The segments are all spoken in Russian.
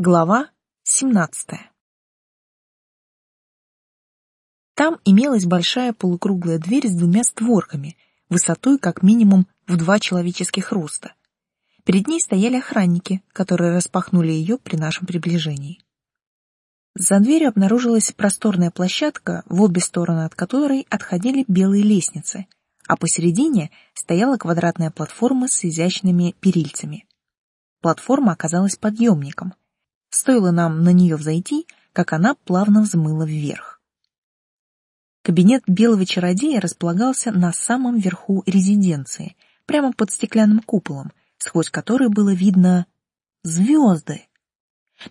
Глава 17. Там имелась большая полукруглая дверь с двумя створками, высотой как минимум в два человеческих роста. Перед ней стояли охранники, которые распахнули ее при нашем приближении. За дверью обнаружилась просторная площадка, в обе стороны от которой отходили белые лестницы, а посередине стояла квадратная платформа с изящными перильцами. Платформа оказалась подъемником — Стоило нам на нее взойти, как она плавно взмыла вверх. Кабинет белого чародея располагался на самом верху резиденции, прямо под стеклянным куполом, сквозь который было видно звезды.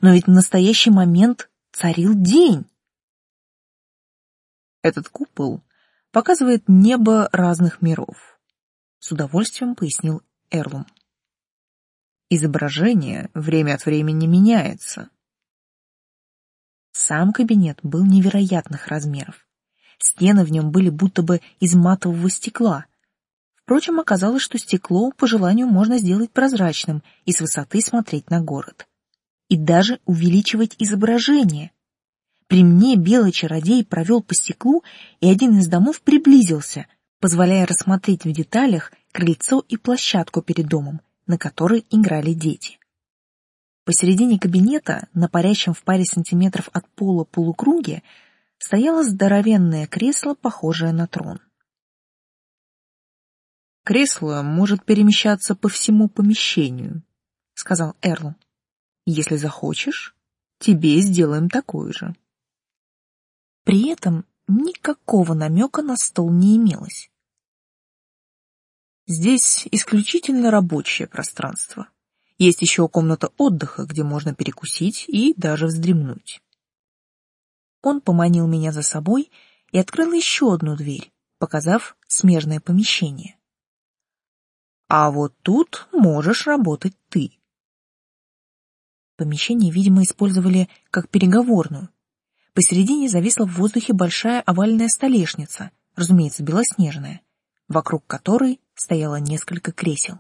Но ведь в настоящий момент царил день. Этот купол показывает небо разных миров, с удовольствием пояснил Эрлум. Изображение время от времени меняется. Сам кабинет был невероятных размеров. Стены в нем были будто бы из матового стекла. Впрочем, оказалось, что стекло по желанию можно сделать прозрачным и с высоты смотреть на город. И даже увеличивать изображение. При мне белый чародей провел по стеклу, и один из домов приблизился, позволяя рассмотреть в деталях крыльцо и площадку перед домом, на которой играли дети. Посередине кабинета, на парящем в паре сантиметров от пола полукруге, стояло здоровенное кресло, похожее на трон. «Кресло может перемещаться по всему помещению», — сказал Эрл. «Если захочешь, тебе сделаем такое же». При этом никакого намека на стол не имелось. Здесь исключительно рабочее пространство. Есть еще комната отдыха, где можно перекусить и даже вздремнуть. Он поманил меня за собой и открыл еще одну дверь, показав смежное помещение. А вот тут можешь работать ты. Помещение, видимо, использовали как переговорную. Посередине зависла в воздухе большая овальная столешница, разумеется, белоснежная, вокруг которой стояло несколько кресел.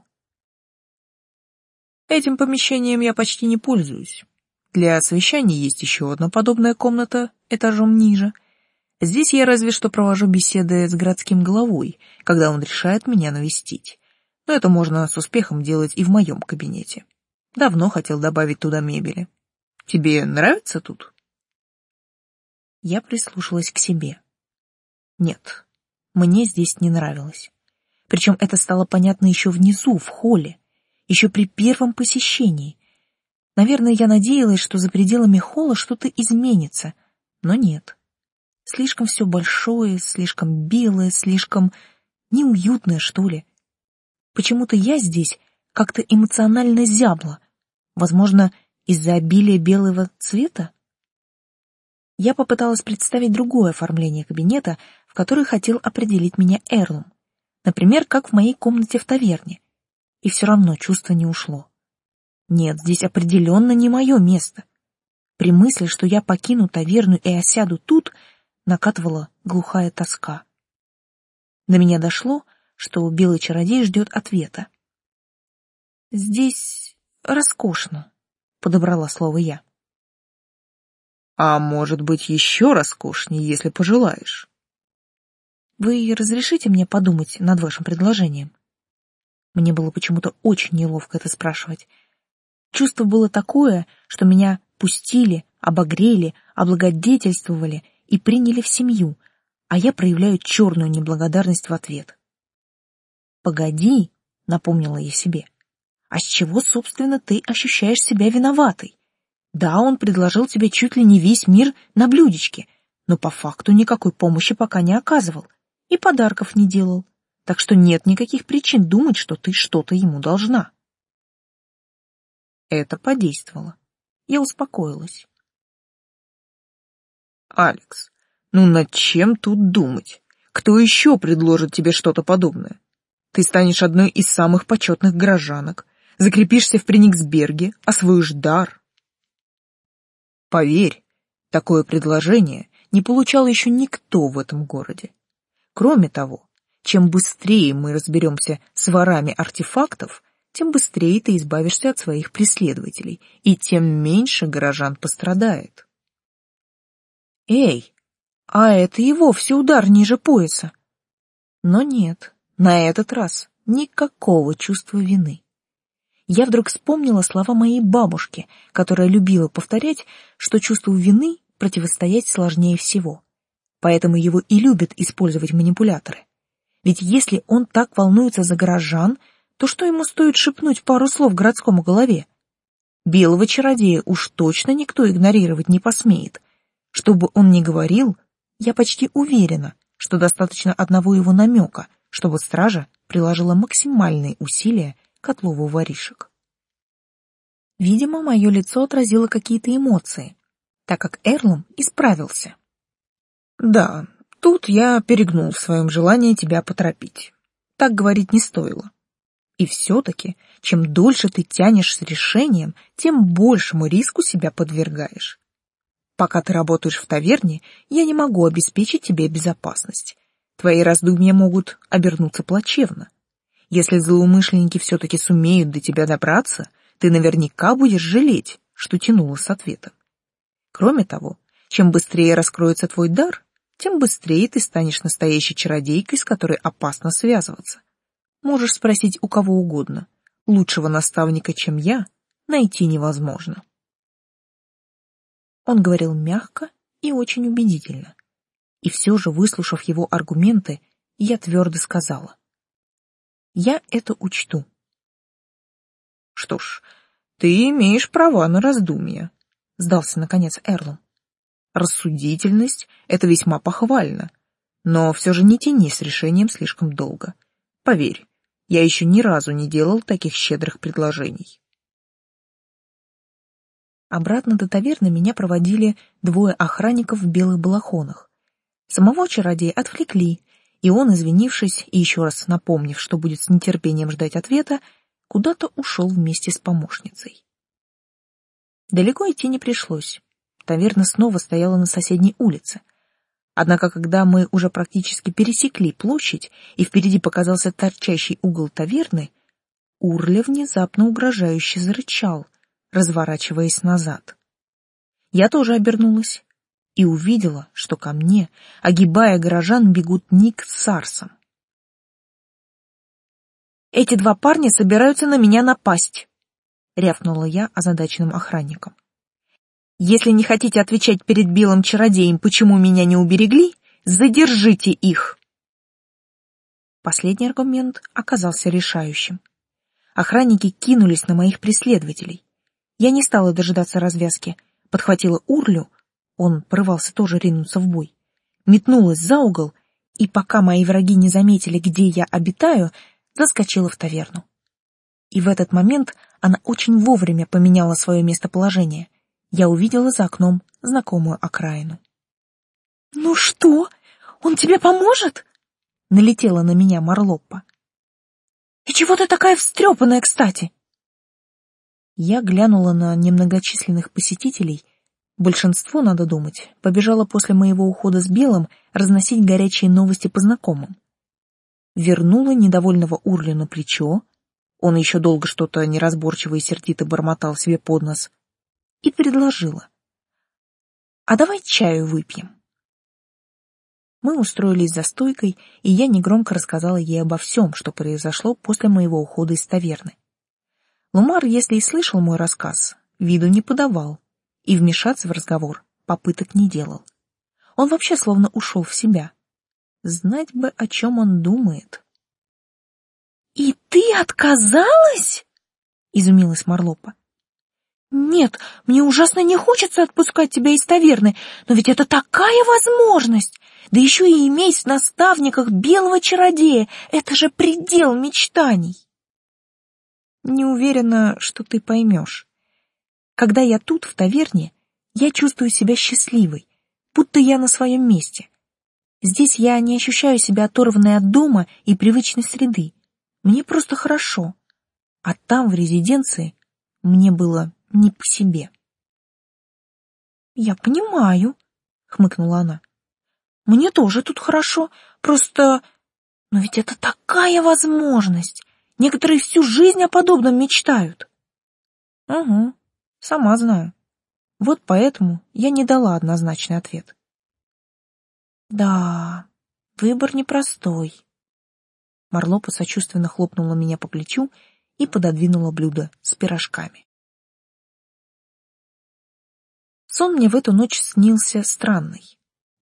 Этим помещением я почти не пользуюсь. Для совещаний есть еще одна подобная комната этажом ниже. Здесь я разве что провожу беседы с городским головой, когда он решает меня навестить. Но это можно с успехом делать и в моем кабинете. Давно хотел добавить туда мебели. Тебе нравится тут? Я прислушалась к себе. Нет, мне здесь не нравилось. Причем это стало понятно еще внизу, в холле, еще при первом посещении. Наверное, я надеялась, что за пределами холла что-то изменится, но нет. Слишком все большое, слишком белое, слишком неуютное, что ли. Почему-то я здесь как-то эмоционально зябла. Возможно, из-за обилия белого цвета? Я попыталась представить другое оформление кабинета, в который хотел определить меня Эрлом. Например, как в моей комнате в таверне. И все равно чувство не ушло. Нет, здесь определенно не мое место. При мысли, что я покину таверну и осяду тут, накатывала глухая тоска. До меня дошло, что белый чародей ждет ответа. «Здесь роскошно», — подобрала слово я. «А может быть, еще роскошнее, если пожелаешь?» Вы разрешите мне подумать над вашим предложением? Мне было почему-то очень неловко это спрашивать. Чувство было такое, что меня пустили, обогрели, облагодетельствовали и приняли в семью, а я проявляю черную неблагодарность в ответ. «Погоди», — напомнила я себе, — «а с чего, собственно, ты ощущаешь себя виноватой? Да, он предложил тебе чуть ли не весь мир на блюдечке, но по факту никакой помощи пока не оказывал и подарков не делал, так что нет никаких причин думать, что ты что-то ему должна. Это подействовало. Я успокоилась. Алекс, ну над чем тут думать? Кто еще предложит тебе что-то подобное? Ты станешь одной из самых почетных горожанок, закрепишься в Прениксберге, освоишь дар. Поверь, такое предложение не получал еще никто в этом городе. Кроме того, чем быстрее мы разберемся с ворами артефактов, тем быстрее ты избавишься от своих преследователей, и тем меньше горожан пострадает. Эй, а это и вовсе удар ниже пояса. Но нет, на этот раз никакого чувства вины. Я вдруг вспомнила слова моей бабушки, которая любила повторять, что чувству вины противостоять сложнее всего. Поэтому его и любят использовать манипуляторы. Ведь если он так волнуется за горожан, то что ему стоит шепнуть пару слов городскому голове? Белого чародея уж точно никто игнорировать не посмеет. Что бы он ни говорил, я почти уверена, что достаточно одного его намека, чтобы стража приложила максимальные усилия к отлову воришек. Видимо, мое лицо отразило какие-то эмоции, так как Эрлом исправился. Да, тут я перегнул в своем желании тебя поторопить. Так говорить не стоило. И все-таки, чем дольше ты тянешь с решением, тем большему риску себя подвергаешь. Пока ты работаешь в таверне, я не могу обеспечить тебе безопасность. Твои раздумья могут обернуться плачевно. Если злоумышленники все-таки сумеют до тебя добраться, ты наверняка будешь жалеть, что тянула с ответом. Кроме того, чем быстрее раскроется твой дар, тем быстрее ты станешь настоящей чародейкой, с которой опасно связываться. Можешь спросить у кого угодно. Лучшего наставника, чем я, найти невозможно. Он говорил мягко и очень убедительно. И все же, выслушав его аргументы, я твердо сказала. Я это учту. Что ж, ты имеешь права на раздумья, сдался наконец Эрлом. Рассудительность — это весьма похвально, но все же не тяни с решением слишком долго. Поверь, я еще ни разу не делал таких щедрых предложений. Обратно до таверны меня проводили двое охранников в белых балахонах. Самого чародея отвлекли, и он, извинившись и еще раз напомнив, что будет с нетерпением ждать ответа, куда-то ушел вместе с помощницей. Далеко идти не пришлось. Таверна снова стояла на соседней улице — Однако, когда мы уже практически пересекли площадь и впереди показался торчащий угол таверны, Урля внезапно угрожающе зарычал, разворачиваясь назад. Я тоже обернулась и увидела, что ко мне, огибая горожан, бегут Ник с Сарсом. «Эти два парня собираются на меня напасть», — рявкнула я озадаченным охранником. Если не хотите отвечать перед белым чародеем, почему меня не уберегли, задержите их. Последний аргумент оказался решающим. Охранники кинулись на моих преследователей. Я не стала дожидаться развязки, подхватила Урлю, он порывался тоже ринуться в бой, метнулась за угол и, пока мои враги не заметили, где я обитаю, заскочила в таверну. И в этот момент она очень вовремя поменяла свое местоположение — я увидела за окном знакомую окраину. «Ну что, он тебе поможет?» — налетела на меня Марлоппа. «И чего ты такая встрепанная, кстати?» Я глянула на немногочисленных посетителей. Большинство, надо думать, побежало после моего ухода с Белым разносить горячие новости по знакомым. Вернула недовольного Урли на плечо. Он еще долго что-то неразборчиво и сердито бормотал себе под нос и предложила. «А давай чаю выпьем». Мы устроились за стойкой, и я негромко рассказала ей обо всем, что произошло после моего ухода из таверны. Лумар, если и слышал мой рассказ, виду не подавал и вмешаться в разговор попыток не делал. Он вообще словно ушел в себя. Знать бы, о чем он думает. «И ты отказалась?» — изумилась Марлопа. «Нет, мне ужасно не хочется отпускать тебя из таверны, но ведь это такая возможность! Да еще и иметь в наставниках белого чародея! Это же предел мечтаний!» «Не уверена, что ты поймешь. Когда я тут, в таверне, я чувствую себя счастливой, будто я на своем месте. Здесь я не ощущаю себя оторванной от дома и привычной среды. Мне просто хорошо. А там, в резиденции, мне было не по себе. «Я понимаю», — хмыкнула она. «Мне тоже тут хорошо, просто... Но ведь это такая возможность! Некоторые всю жизнь о подобном мечтают. Угу, сама знаю. Вот поэтому я не дала однозначный ответ. Да, выбор непростой. Марлопа сочувственно хлопнула меня по плечу и пододвинула блюдо с пирожками. Сон мне в эту ночь снился странный.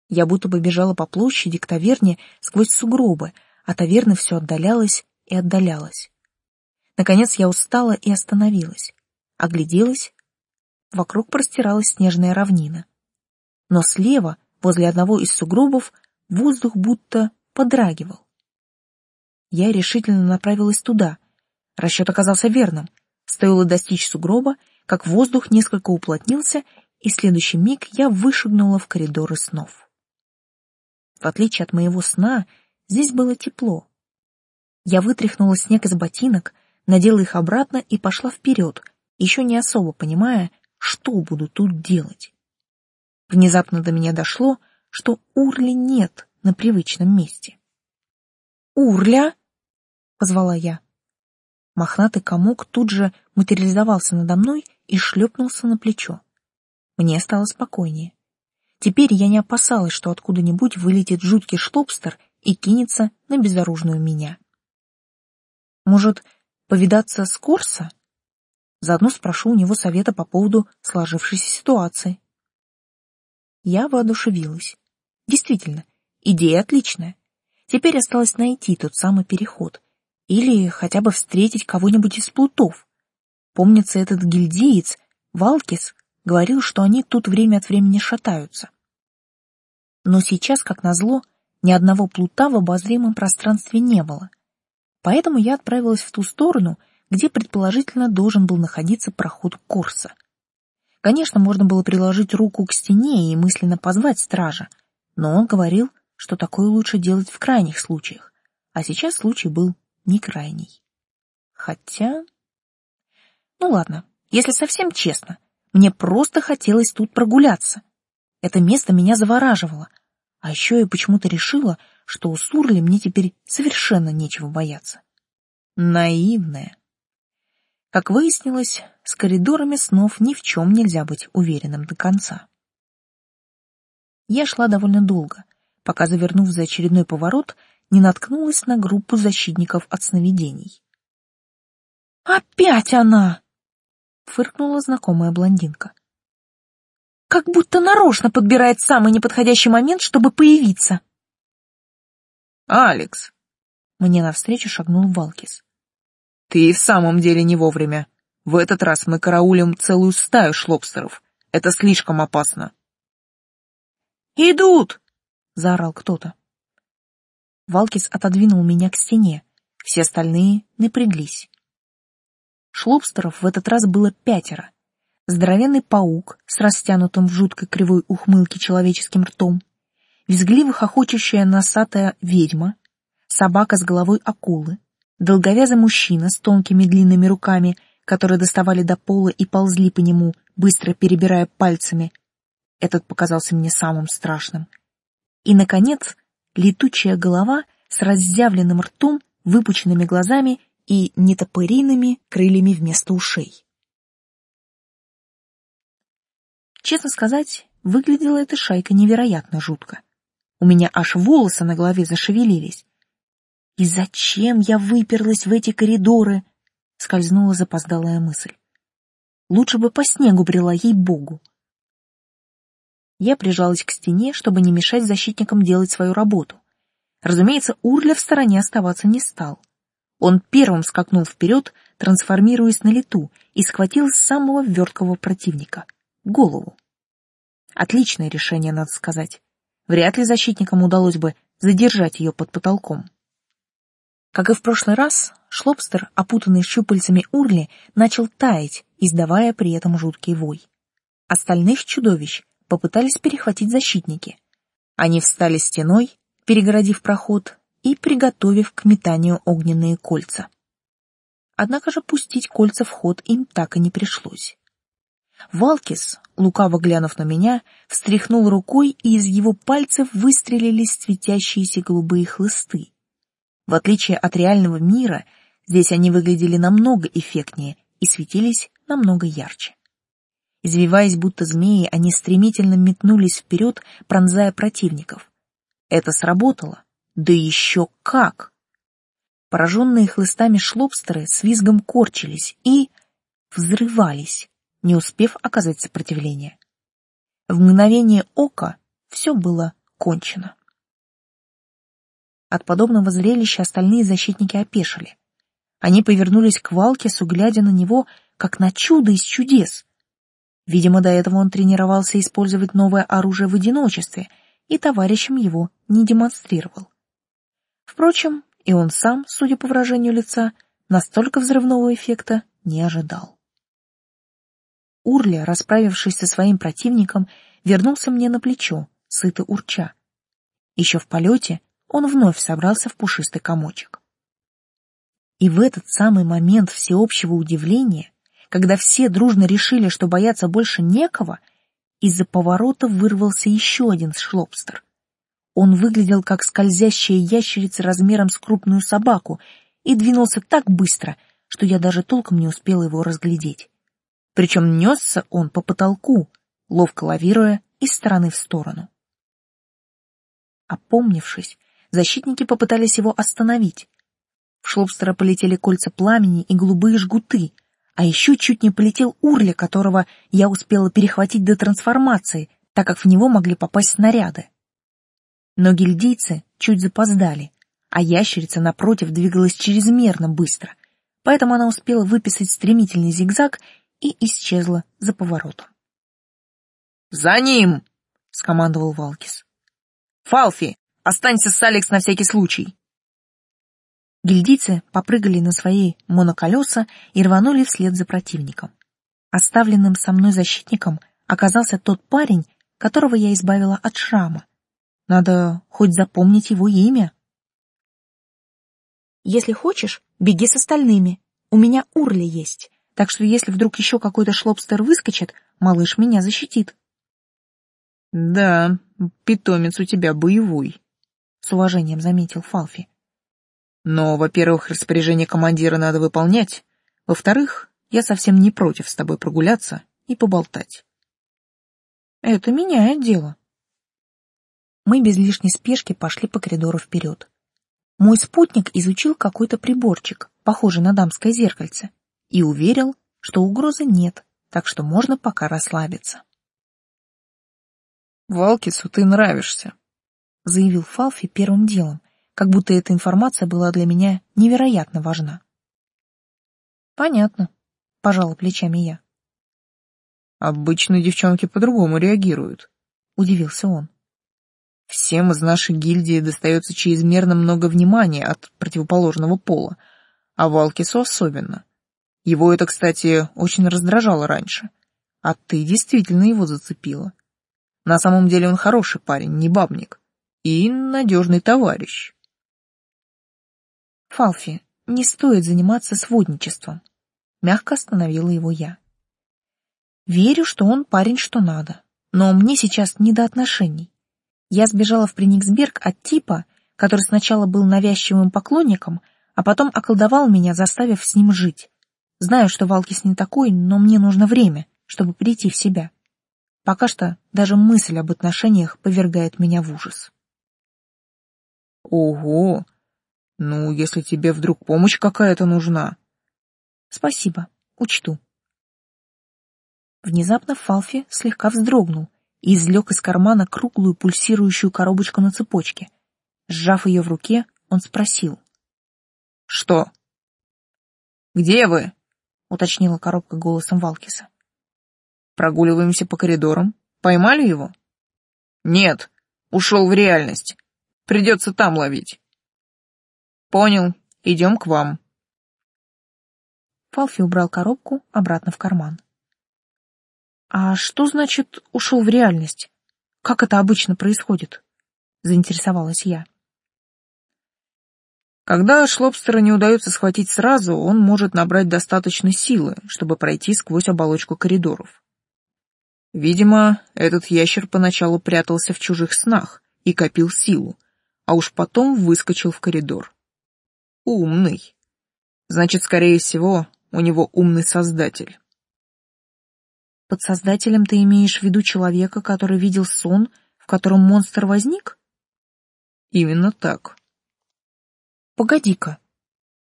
Я будто бы бежала по площади к таверне сквозь сугробы, а таверна все отдалялась и отдалялась. Наконец я устала и остановилась. Огляделась. Вокруг простиралась снежная равнина. Но слева, возле одного из сугробов, воздух будто подрагивал. Я решительно направилась туда. Расчет оказался верным. Стоило достичь сугроба, как воздух несколько уплотнился, и следующий миг я вышагнула в коридоры снов. В отличие от моего сна, здесь было тепло. Я вытряхнула снег из ботинок, надела их обратно и пошла вперед, еще не особо понимая, что буду тут делать. Внезапно до меня дошло, что Урли нет на привычном месте. «Урля!» — позвала я. Мохнатый комок тут же материализовался надо мной и шлепнулся на плечо. Мне стало спокойнее. Теперь я не опасалась, что откуда-нибудь вылетит жуткий шлобстер и кинется на безоружную меня. Может, повидаться с Корса? Заодно спрошу у него совета по поводу сложившейся ситуации. Я воодушевилась. Действительно, идея отличная. Теперь осталось найти тот самый переход. Или хотя бы встретить кого-нибудь из плутов. Помнится, этот гильдеец, Валкис, говорил, что они тут время от времени шатаются. Но сейчас, как назло, ни одного плута в обозримом пространстве не было. Поэтому я отправилась в ту сторону, где предположительно должен был находиться проход курса. Конечно, можно было приложить руку к стене и мысленно позвать стража, но он говорил, что такое лучше делать в крайних случаях, а сейчас случай был не крайний. Хотя... Ну ладно, если совсем честно, мне просто хотелось тут прогуляться. Это место меня завораживало, а еще я почему-то решила, что у Сурли мне теперь совершенно нечего бояться. Наивная. Как выяснилось, с коридорами снов ни в чем нельзя быть уверенным до конца. Я шла довольно долго, пока, завернув за очередной поворот, не наткнулась на группу защитников от сновидений. «Опять она!» — фыркнула знакомая блондинка. «Как будто нарочно подбирает самый неподходящий момент, чтобы появиться!» «Алекс!» — мне навстречу шагнул Валкис. «Ты и в самом деле не вовремя. В этот раз мы караулим целую стаю шлобстеров. Это слишком опасно». «Идут!» — заорал кто-то. Валкис отодвинул меня к стене. Все остальные напряглись. Шлобстеров в этот раз было пятеро. Здоровенный паук с растянутым в жуткой кривой ухмылке человеческим ртом, визгливо хохочущая носатая ведьма, собака с головой акулы, долговязый мужчина с тонкими длинными руками, которые доставали до пола и ползли по нему, быстро перебирая пальцами. Этот показался мне самым страшным. И, наконец, летучая голова с разъявленным ртом, выпученными глазами и нетопыриными крыльями вместо ушей. Честно сказать, выглядела эта шайка невероятно жутко. У меня аж волосы на голове зашевелились. И зачем я выперлась в эти коридоры? Скользнула запоздалая мысль. Лучше бы по снегу брела ей-богу. Я прижалась к стене, чтобы не мешать защитникам делать свою работу. Разумеется, Урля в стороне оставаться не стал. Он первым скакнул вперед, трансформируясь на лету, и схватил самого верткого противника — голову. Отличное решение, надо сказать. Вряд ли защитникам удалось бы задержать ее под потолком. Как и в прошлый раз, шлобстер, опутанный щупальцами урли, начал таять, издавая при этом жуткий вой. Остальных чудовищ попытались перехватить защитники. Они встали стеной, перегородив проход и приготовив к метанию огненные кольца. Однако же пустить кольца в ход им так и не пришлось. Валкис, лукаво глянув на меня, встряхнул рукой, и из его пальцев выстрелили светящиеся голубые хлысты. В отличие от реального мира, Здесь они выглядели намного эффектнее и светились намного ярче. Извиваясь будто змеи, они стремительно метнулись вперед, пронзая противников. Это сработало. Да еще как! Пораженные хлыстами шлобстеры с визгом корчились и... взрывались, не успев оказать сопротивление. В мгновение ока все было кончено. От подобного зрелища остальные защитники опешили. Они повернулись к Валкису, глядя на него, как на чудо из чудес. Видимо, до этого он тренировался использовать новое оружие в одиночестве, и товарищам его не демонстрировал. Впрочем, и он сам, судя по выражению лица, настолько взрывного эффекта не ожидал. Урля, расправившись со своим противником, вернулся мне на плечо, сыто урча. Еще в полете он вновь собрался в пушистый комочек. И в этот самый момент всеобщего удивления, когда все дружно решили, что бояться больше некого, из-за поворота вырвался еще один шлобстер. Он выглядел как скользящая ящерица размером с крупную собаку и двинулся так быстро, что я даже толком не успела его разглядеть. Причем несся он по потолку, ловко лавируя из стороны в сторону. Опомнившись, защитники попытались его остановить. В Шлобстера полетели кольца пламени и голубые жгуты, а еще чуть не полетел Урля, которого я успела перехватить до трансформации, так как в него могли попасть снаряды. Но гильдейцы чуть запоздали, а ящерица, напротив, двигалась чрезмерно быстро, поэтому она успела выписать стремительный зигзаг и исчезла за поворотом. «За ним!» — скомандовал Валкис. «Фалфи, останься с Алекс на всякий случай!» Гильдийцы попрыгали на свои моноколеса и рванули вслед за противником. Оставленным со мной защитником оказался тот парень, которого я избавила от шрама, надо хоть запомнить его имя. Если хочешь, беги с остальными. У меня урли есть, так что если вдруг еще какой-то шлобстер выскочит, малыш меня защитит. Да, питомец у тебя боевой, с уважением заметил Фалфи. Но, во-первых, распоряжение командира надо выполнять. Во-вторых, я совсем не против с тобой прогуляться и поболтать. Это меняет дело мы без лишней спешки пошли по коридору вперед. Мой спутник изучил какой-то приборчик, похожий на дамское зеркальце, и уверил, что угрозы нет, так что можно пока расслабиться. «Валкису ты нравишься», — заявил Фалфи первым делом, как будто эта информация была для меня невероятно важна. «Понятно», — пожала плечами я. «Обычно девчонки по-другому реагируют», — удивился он. Всем из нашей гильдии достается чрезмерно много внимания от противоположного пола, а Валкису особенно. Его это, кстати, очень раздражало раньше. А ты действительно его зацепила. На самом деле он хороший парень, не бабник. И надежный товарищ. Фалфи, не стоит заниматься сводничеством. Мягко остановила его я. Верю, что он парень что надо, но мне сейчас не до отношений. Я сбежала в Прениксберг от типа, который сначала был навязчивым поклонником, а потом околдовал меня, заставив с ним жить. Знаю, что Валкис не такой, но мне нужно время, чтобы прийти в себя. Пока что даже мысль об отношениях повергает меня в ужас. Ого! Ну, если тебе вдруг помощь какая-то нужна. Спасибо, учту. Внезапно Фалфи слегка вздрогнул, и извлек из кармана круглую пульсирующую коробочку на цепочке. Сжав ее в руке, он спросил. «Что?» «Где вы?» — уточнила коробка голосом Валкиса. «Прогуливаемся по коридорам. Поймали его?» «Нет, ушел в реальность. Придется там ловить». «Понял, идем к вам». Фалфи убрал коробку обратно в карман. А что значит ушел в реальность? Как это обычно происходит? Заинтересовалась я. Когда шлобстера не удается схватить сразу, он может набрать достаточно силы, чтобы пройти сквозь оболочку коридоров. Видимо, этот ящер поначалу прятался в чужих снах и копил силу, а уж потом выскочил в коридор. Умный. Значит, скорее всего, у него умный создатель. Под создателем ты имеешь в виду человека, который видел сон, в котором монстр возник? Именно так. Погоди-ка.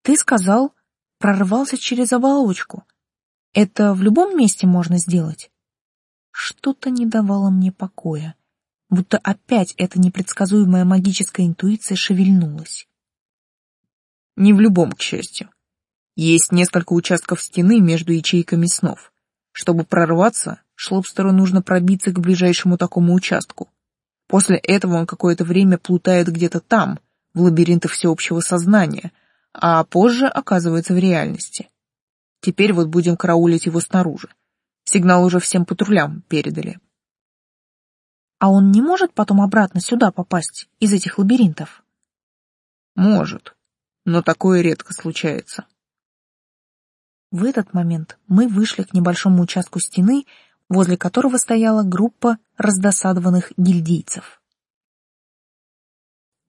Ты сказал, прорвался через оболочку. Это в любом месте можно сделать? Что-то не давало мне покоя, будто опять эта непредсказуемая магическая интуиция шевельнулась. Не в любом, к счастью. Есть несколько участков стены между ячейками снов. Чтобы прорваться, Шлобстеру нужно пробиться к ближайшему такому участку. После этого он какое-то время плутает где-то там, в лабиринтах всеобщего сознания, а позже оказывается в реальности. Теперь вот будем караулить его снаружи. Сигнал уже всем патрулям передали. А он не может потом обратно сюда попасть, из этих лабиринтов? Может, но такое редко случается. В этот момент мы вышли к небольшому участку стены, возле которого стояла группа раздосадованных гильдийцев.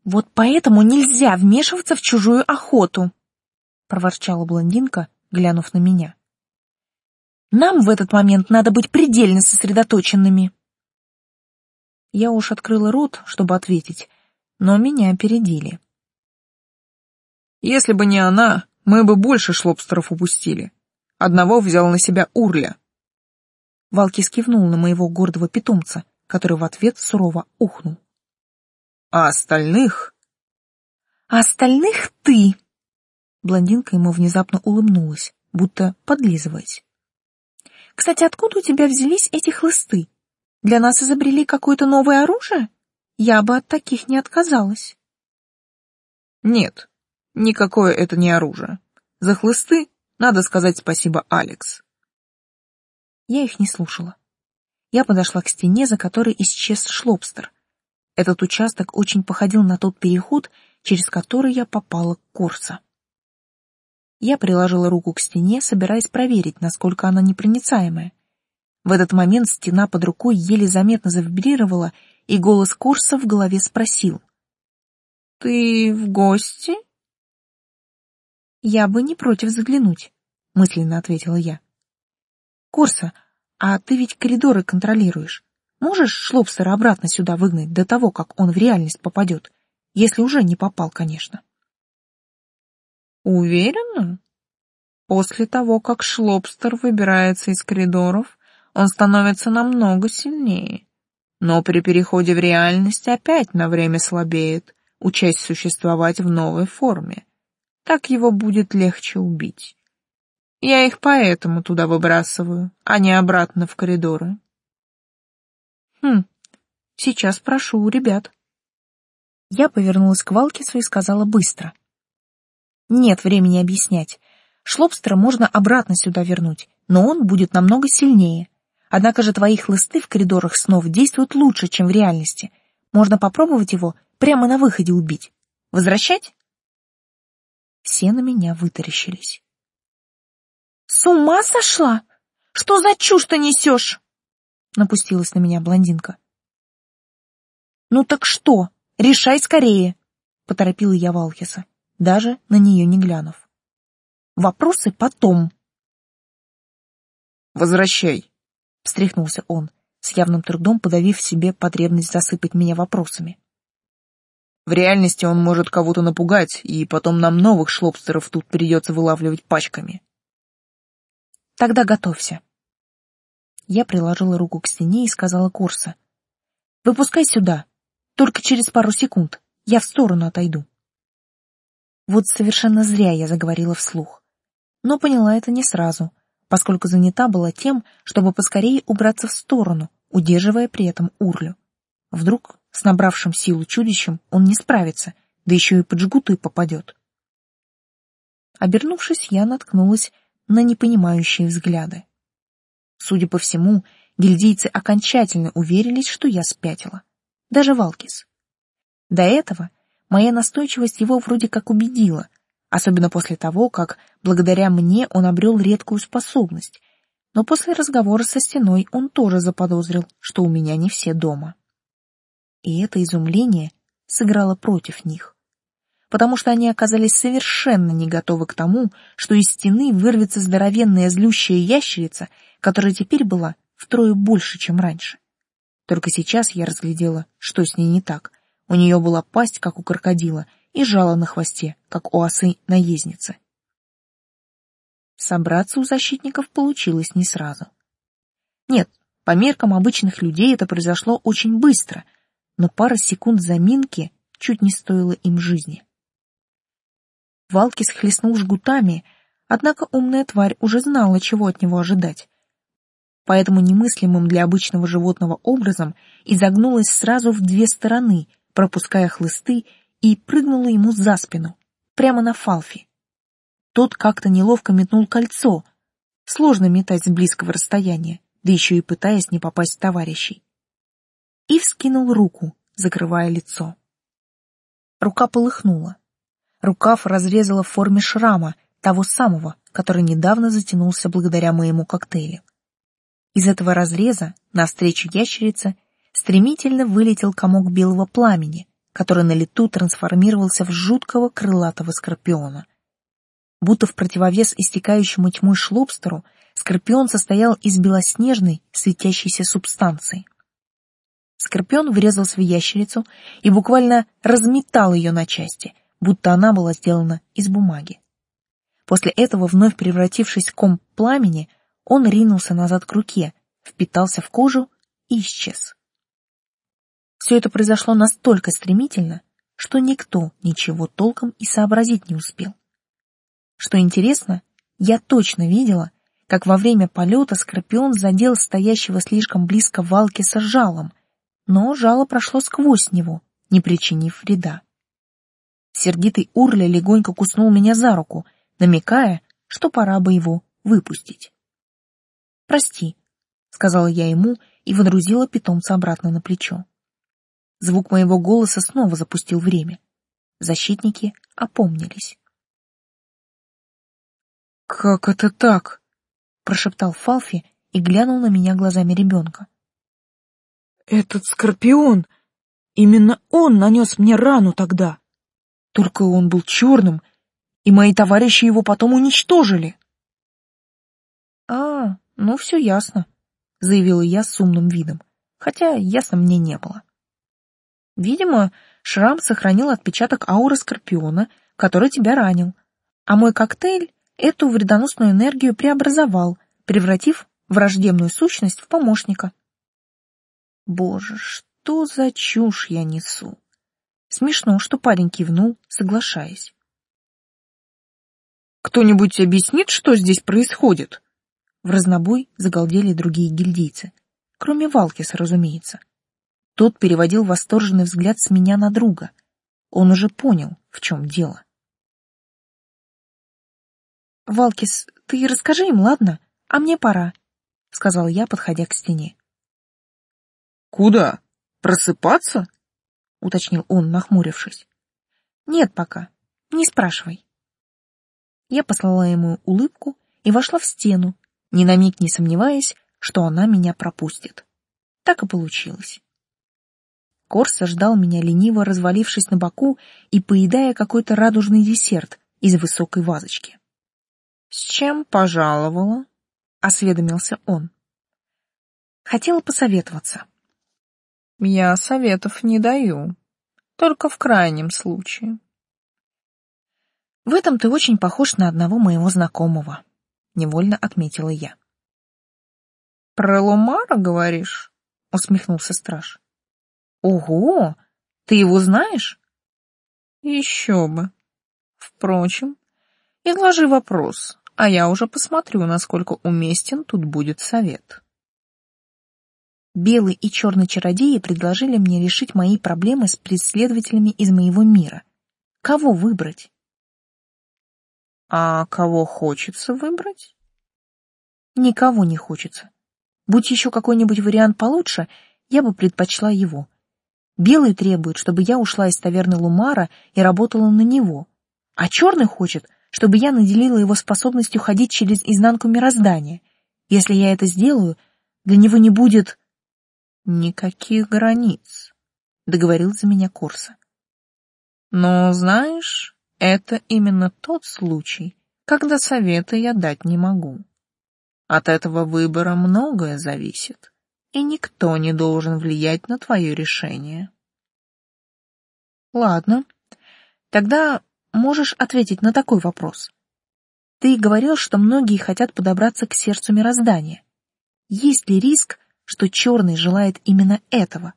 «Вот поэтому нельзя вмешиваться в чужую охоту!» — проворчала блондинка, глянув на меня. «Нам в этот момент надо быть предельно сосредоточенными!» Я уж открыла рот, чтобы ответить, но меня опередили. «Если бы не она, мы бы больше шлобстеров упустили. Одного взял на себя Урля. Валки скивнул на моего гордого питомца, который в ответ сурово ухнул. А остальных? А остальных ты! Блондинка ему внезапно улыбнулась, будто подлизываясь. Кстати, откуда у тебя взялись эти хлысты? Для нас изобрели какое-то новое оружие? Я бы от таких не отказалась. Нет, никакое это не оружие. За хлысты надо сказать спасибо Алекс. Я их не слушала. Я подошла к стене, за которой исчез шлобстер. Этот участок очень походил на тот переход, через который я попала к Корса. Я приложила руку к стене, собираясь проверить, насколько она непроницаемая. В этот момент стена под рукой еле заметно завибрировала, и голос Корса в голове спросил. «Ты в гости?» «Я бы не против заглянуть», — мысленно ответила я. Корса, а ты ведь коридоры контролируешь. Можешь Шлопсера обратно сюда выгнать до того, как он в реальность попадет? Если уже не попал, конечно. Уверена? После того, как Шлопстер выбирается из коридоров, он становится намного сильнее. Но при переходе в реальность опять на время слабеет, учась существовать в новой форме. Так его будет легче убить. Я их поэтому туда выбрасываю, а не обратно в коридоры. Хм, сейчас прошу у ребят. Я повернулась к Валкису и сказала быстро. Нет времени объяснять. Шлобстера можно обратно сюда вернуть, но он будет намного сильнее. Однако же твои хлысты в коридорах снов действуют лучше, чем в реальности. Можно попробовать его прямо на выходе убить. Возвращать? Все на меня вытаращились. С ума сошла? Что за чушь ты несешь? Напустилась на меня блондинка. Ну так что? Решай скорее, поторопила я Валхиса, даже на нее не глянув. Вопросы потом. Возвращай, встряхнулся он, с явным трудом подавив себе потребность засыпать меня вопросами. В реальности он может кого-то напугать, и потом нам новых шлобстеров тут придется вылавливать пачками. Тогда готовься. Я приложила руку к стене и сказала Курса. Выпускай сюда. Только через пару секунд. Я в сторону отойду. Вот совершенно зря я заговорила вслух. Но поняла это не сразу, поскольку занята была тем, чтобы поскорее убраться в сторону, удерживая при этом Урлю. Вдруг с набравшим силу чудищем он не справится, да еще и под жгуты попадет. Обернувшись, я наткнулась на непонимающие взгляды. Судя по всему, гильдейцы окончательно уверились, что я спятила. Даже Валкис. До этого моя настойчивость его вроде как убедила, особенно после того, как благодаря мне он обрел редкую способность, но после разговора со стеной он тоже заподозрил, что у меня не все дома. И это изумление сыграло против них. потому что они оказались совершенно не готовы к тому, что из стены вырвется здоровенная злющая ящерица, которая теперь была втрое больше, чем раньше. Только сейчас я разглядела, что с ней не так. У нее была пасть, как у крокодила, и жало на хвосте, как у осы-наездницы. Собраться у защитников получилось не сразу. Нет, по меркам обычных людей это произошло очень быстро, но пара секунд заминки чуть не стоила им жизни. Валкис хлестнул жгутами, однако умная тварь уже знала, чего от него ожидать. Поэтому немыслимым для обычного животного образом изогнулась сразу в две стороны, пропуская хлысты, и прыгнула ему за спину, прямо на Фалфи. Тот как-то неловко метнул кольцо. Сложно метать с близкого расстояния, да еще и пытаясь не попасть товарищей. И вскинул руку, закрывая лицо. Рука полыхнула. Рукав разрезала в форме шрама, того самого, который недавно затянулся благодаря моему коктейлю. Из этого разреза, навстречу ящерице, стремительно вылетел комок белого пламени, который на лету трансформировался в жуткого крылатого скорпиона. Будто в противовес истекающему тьмой шлобстеру, скорпион состоял из белоснежной, светящейся субстанции. Скорпион врезался в ящерицу и буквально разметал ее на части, будто она была сделана из бумаги. После этого, вновь превратившись в ком пламени, он ринулся назад к руке, впитался в кожу и исчез. Все это произошло настолько стремительно, что никто ничего толком и сообразить не успел. Что интересно, я точно видела, как во время полета Скорпион задел стоящего слишком близко валки с жалом, но жало прошло сквозь него, не причинив вреда. Сердитый Урля легонько куснул меня за руку, намекая, что пора бы его выпустить. «Прости», — сказала я ему и водрузила питомца обратно на плечо. Звук моего голоса снова запустил время. Защитники опомнились. «Как это так?» — прошептал Фалфи и глянул на меня глазами ребенка. «Этот скорпион! Именно он нанес мне рану тогда!» Только он был черным, и мои товарищи его потом уничтожили. А, ну все ясно, заявила я с умным видом, хотя ясно мне не было. Видимо, шрам сохранил отпечаток ауры скорпиона, который тебя ранил, а мой коктейль эту вредоносную энергию преобразовал, превратив враждебную сущность в помощника. Боже, что за чушь я несу? Смешно, что парень кивнул, соглашаясь. «Кто-нибудь объяснит, что здесь происходит?» В разнобой загалдели другие гильдийцы, кроме Валкиса, разумеется. Тот переводил восторженный взгляд с меня на друга. Он уже понял, в чем дело. «Валкис, ты расскажи им, ладно? А мне пора», — сказал я, подходя к стене. «Куда? Просыпаться?» — уточнил он, нахмурившись. «Нет пока. Не спрашивай». Я послала ему улыбку и вошла в стену, ни на миг не сомневаясь, что она меня пропустит. Так и получилось. Корса ждал меня лениво, развалившись на боку и поедая какой-то радужный десерт из высокой вазочки. «С чем пожаловала?» — осведомился он. Хотела посоветоваться. Я советов не даю, только в крайнем случае. В этом ты очень похож на одного моего знакомого, невольно отметила я. Про Ломара говоришь? усмехнулся страж. Ого, ты его знаешь? Еще бы. Впрочем, изложи вопрос, а я уже посмотрю, насколько уместен тут будет совет. Белый и черный чародеи предложили мне решить мои проблемы с преследователями из моего мира. Кого выбрать? А кого хочется выбрать? Никого не хочется. Будь еще какой-нибудь вариант получше, я бы предпочла его. Белый требует, чтобы я ушла из таверны Лумара и работала на него, а черный хочет, чтобы я наделила его способностью ходить через изнанку мироздания. Если я это сделаю, для него не будет Никаких границ, договорил за меня Корса. Но, знаешь, это именно тот случай, когда совета я дать не могу. От этого выбора многое зависит, и никто не должен влиять на твое решение. Ладно, тогда можешь ответить на такой вопрос. Ты говорил, что многие хотят подобраться к сердцу мироздания. Есть ли риск, что черный желает именно этого?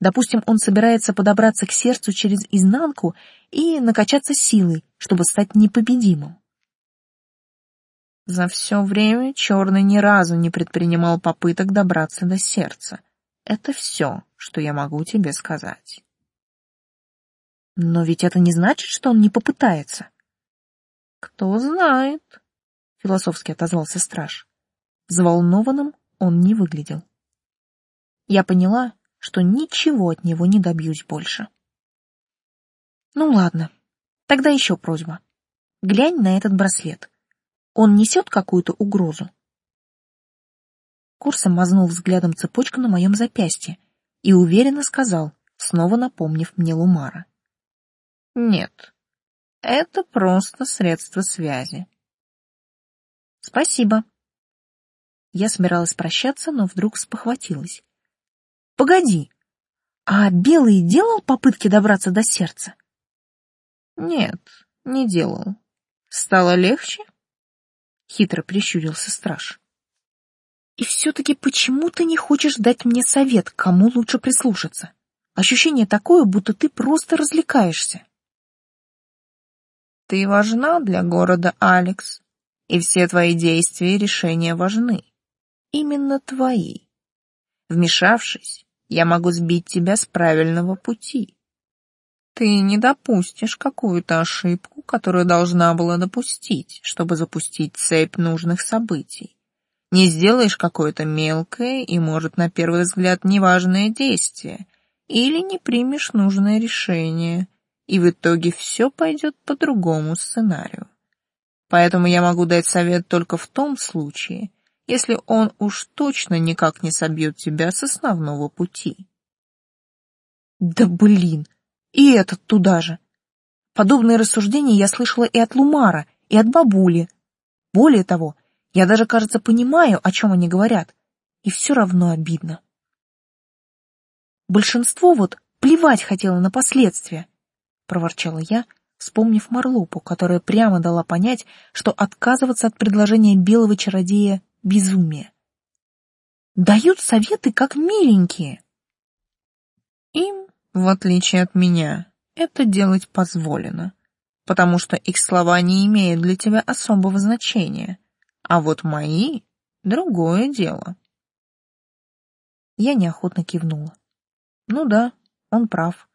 Допустим, он собирается подобраться к сердцу через изнанку и накачаться силой, чтобы стать непобедимым. За все время черный ни разу не предпринимал попыток добраться до сердца. Это все, что я могу тебе сказать. Но ведь это не значит, что он не попытается. Кто знает, философски отозвался страж. Взволнованным он не выглядел. Я поняла, что ничего от него не добьюсь больше. Ну ладно, тогда еще просьба. Глянь на этот браслет. Он несет какую-то угрозу. Курса мазнул взглядом цепочку на моем запястье и уверенно сказал, снова напомнив мне Лумара. Нет, это просто средство связи. Спасибо. Я собиралась прощаться, но вдруг спохватилась. Погоди, а Белый делал попытки добраться до сердца? Нет, не делал. Стало легче? Хитро прищурился страж. И все-таки почему ты не хочешь дать мне совет, кому лучше прислушаться? Ощущение такое, будто ты просто развлекаешься. Ты важна для города, Алекс, и все твои действия и решения важны. Именно твои. Вмешавшись, я могу сбить тебя с правильного пути. Ты не допустишь какую-то ошибку, которую должна была допустить, чтобы запустить цепь нужных событий. Не сделаешь какое-то мелкое и, может, на первый взгляд, неважное действие, или не примешь нужное решение, и в итоге все пойдет по другому сценарию. Поэтому я могу дать совет только в том случае, если он уж точно никак не собьет тебя с основного пути. Да блин, и этот туда же. Подобные рассуждения я слышала и от Лумара, и от бабули. Более того, я даже, кажется, понимаю, о чем они говорят, и все равно обидно. Большинство вот плевать хотело на последствия, — проворчала я, вспомнив Марлопу, которая прямо дала понять, что отказываться от предложения белого чародея — безумие. Дают советы как миленькие. Им, в отличие от меня, это делать позволено, потому что их слова не имеют для тебя особого значения, а вот мои — другое дело. Я неохотно кивнула. Ну да, он прав.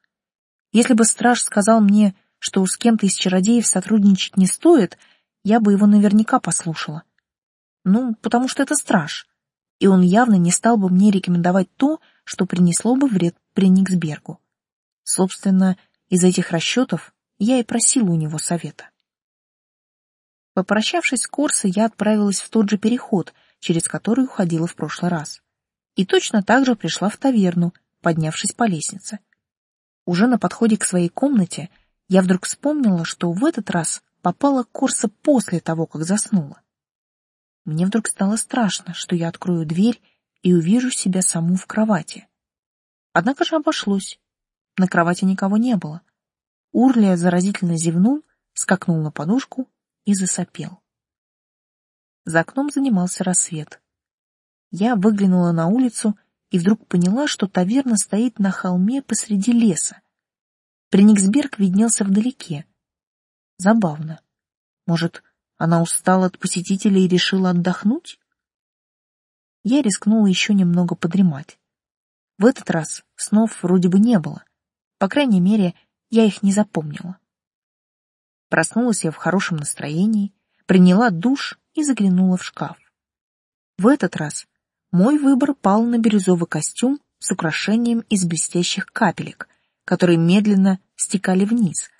Если бы страж сказал мне, что с кем-то из чародеев сотрудничать не стоит, я бы его наверняка послушала. Ну, потому что это страж, и он явно не стал бы мне рекомендовать то, что принесло бы вред Прениксбергу. Собственно, из этих расчетов я и просила у него совета. Попрощавшись с Корсой, я отправилась в тот же переход, через который уходила в прошлый раз. И точно так же пришла в таверну, поднявшись по лестнице. Уже на подходе к своей комнате я вдруг вспомнила, что в этот раз попала Корса после того, как заснула. Мне вдруг стало страшно, что я открою дверь и увижу себя саму в кровати. Однако же обошлось. На кровати никого не было. Урлия заразительно зевнул, скакнул на подушку и засопел. За окном занимался рассвет. Я выглянула на улицу и вдруг поняла, что таверна стоит на холме посреди леса. Прениксберг виднелся вдалеке. Забавно. Может, она устала от посетителей и решила отдохнуть? Я рискнула еще немного подремать. В этот раз снов вроде бы не было. По крайней мере, я их не запомнила. Проснулась я в хорошем настроении, приняла душ и заглянула в шкаф. В этот раз мой выбор пал на бирюзовый костюм с украшением из блестящих капелек, которые медленно стекали вниз,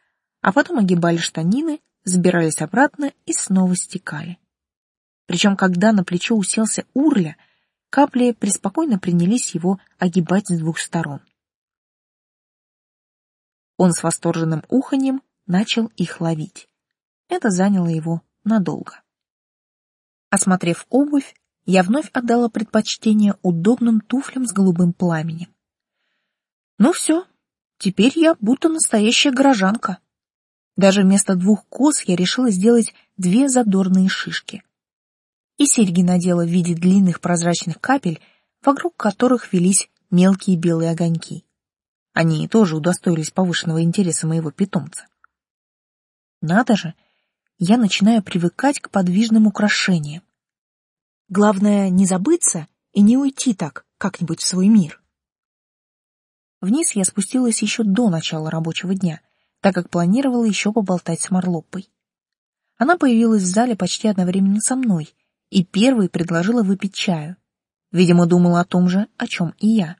а потом огибали штанины, забирались обратно и снова стекали. Причем, когда на плечо уселся Урля, капли преспокойно принялись его огибать с двух сторон. Он с восторженным уханьем начал их ловить. Это заняло его надолго. Осмотрев обувь, я вновь отдала предпочтение удобным туфлям с голубым пламенем. Ну все, теперь я будто настоящая горожанка. Даже вместо двух кос я решила сделать две задорные шишки. И серьги надела в виде длинных прозрачных капель, вокруг которых велись мелкие белые огоньки. Они тоже удостоились повышенного интереса моего питомца. Надо же, я начинаю привыкать к подвижным украшениям. Главное не забыться и не уйти так как-нибудь в свой мир. Вниз я спустилась еще до начала рабочего дня, так как планировала еще поболтать с Марлоппой. Она появилась в зале почти одновременно со мной и первой предложила выпить чаю. Видимо, думала о том же, о чем и я.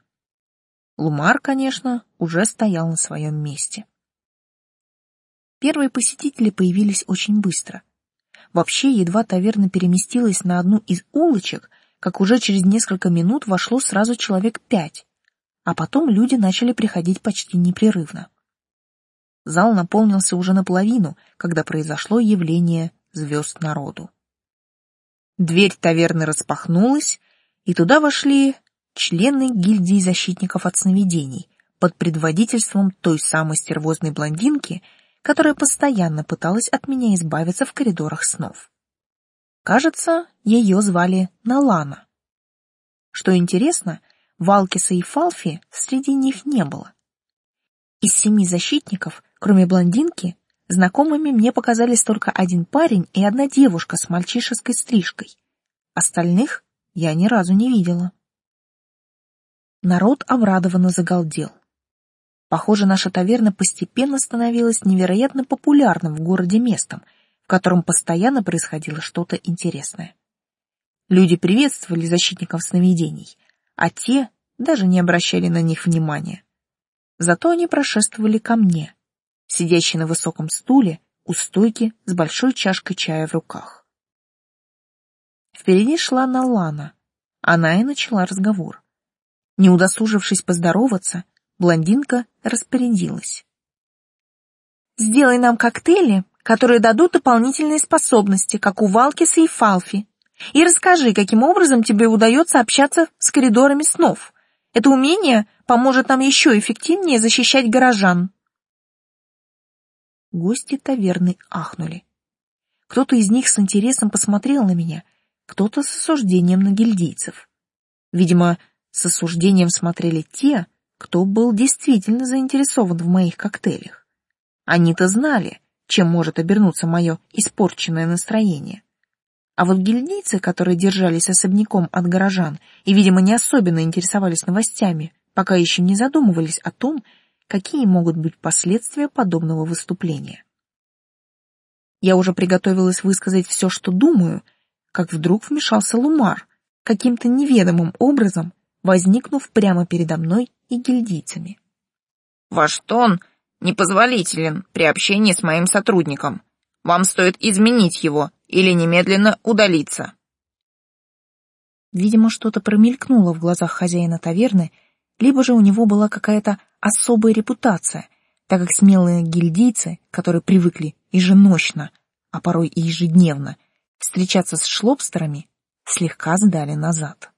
Лумар, конечно, уже стоял на своем месте. Первые посетители появились очень быстро. Вообще, едва таверна переместилась на одну из улочек, как уже через несколько минут вошло сразу человек пять, а потом люди начали приходить почти непрерывно. Зал наполнился уже наполовину, когда произошло явление звезд народу. Дверь таверны распахнулась, и туда вошли члены гильдии защитников от сновидений под предводительством той самой стервозной блондинки, которая постоянно пыталась от меня избавиться в коридорах снов. Кажется, ее звали Налана. Что интересно, Валкиса и Фалфи среди них не было. Из семи защитников, кроме блондинки, знакомыми мне показались только один парень и одна девушка с мальчишеской стрижкой. Остальных я ни разу не видела. Народ обрадованно загалдел. Похоже, наша таверна постепенно становилась невероятно популярным в городе местом, в котором постоянно происходило что-то интересное. Люди приветствовали защитников сновидений, а те даже не обращали на них внимания. Зато они прошествовали ко мне, сидящей на высоком стуле у стойки с большой чашкой чая в руках. Впереди шла Налана. Она и начала разговор. Не удосужившись поздороваться, блондинка распорядилась. «Сделай нам коктейли, которые дадут дополнительные способности, как у Валкиса и Фалфи, и расскажи, каким образом тебе удается общаться с коридорами снов. Это умение поможет нам еще эффективнее защищать горожан». Гости таверны ахнули. Кто-то из них с интересом посмотрел на меня, кто-то с осуждением на гильдейцев. Видимо, с осуждением смотрели те, кто был действительно заинтересован в моих коктейлях. Они-то знали, чем может обернуться мое испорченное настроение. А вот гильдейцы, которые держались особняком от горожан и, видимо, не особенно интересовались новостями, пока еще не задумывались о том, какие могут быть последствия подобного выступления. Я уже приготовилась высказать все, что думаю, как вдруг вмешался Лумар, каким-то неведомым образом возникнув прямо передо мной и гильдийцами. «Ваш тон непозволителен при общении с моим сотрудником. Вам стоит изменить его или немедленно удалиться». Видимо, что-то промелькнуло в глазах хозяина таверны, либо же у него была какая-то особая репутация, так как смелые гильдийцы, которые привыкли еженочно, а порой и ежедневно, встречаться с шлобстерами, слегка сдали назад.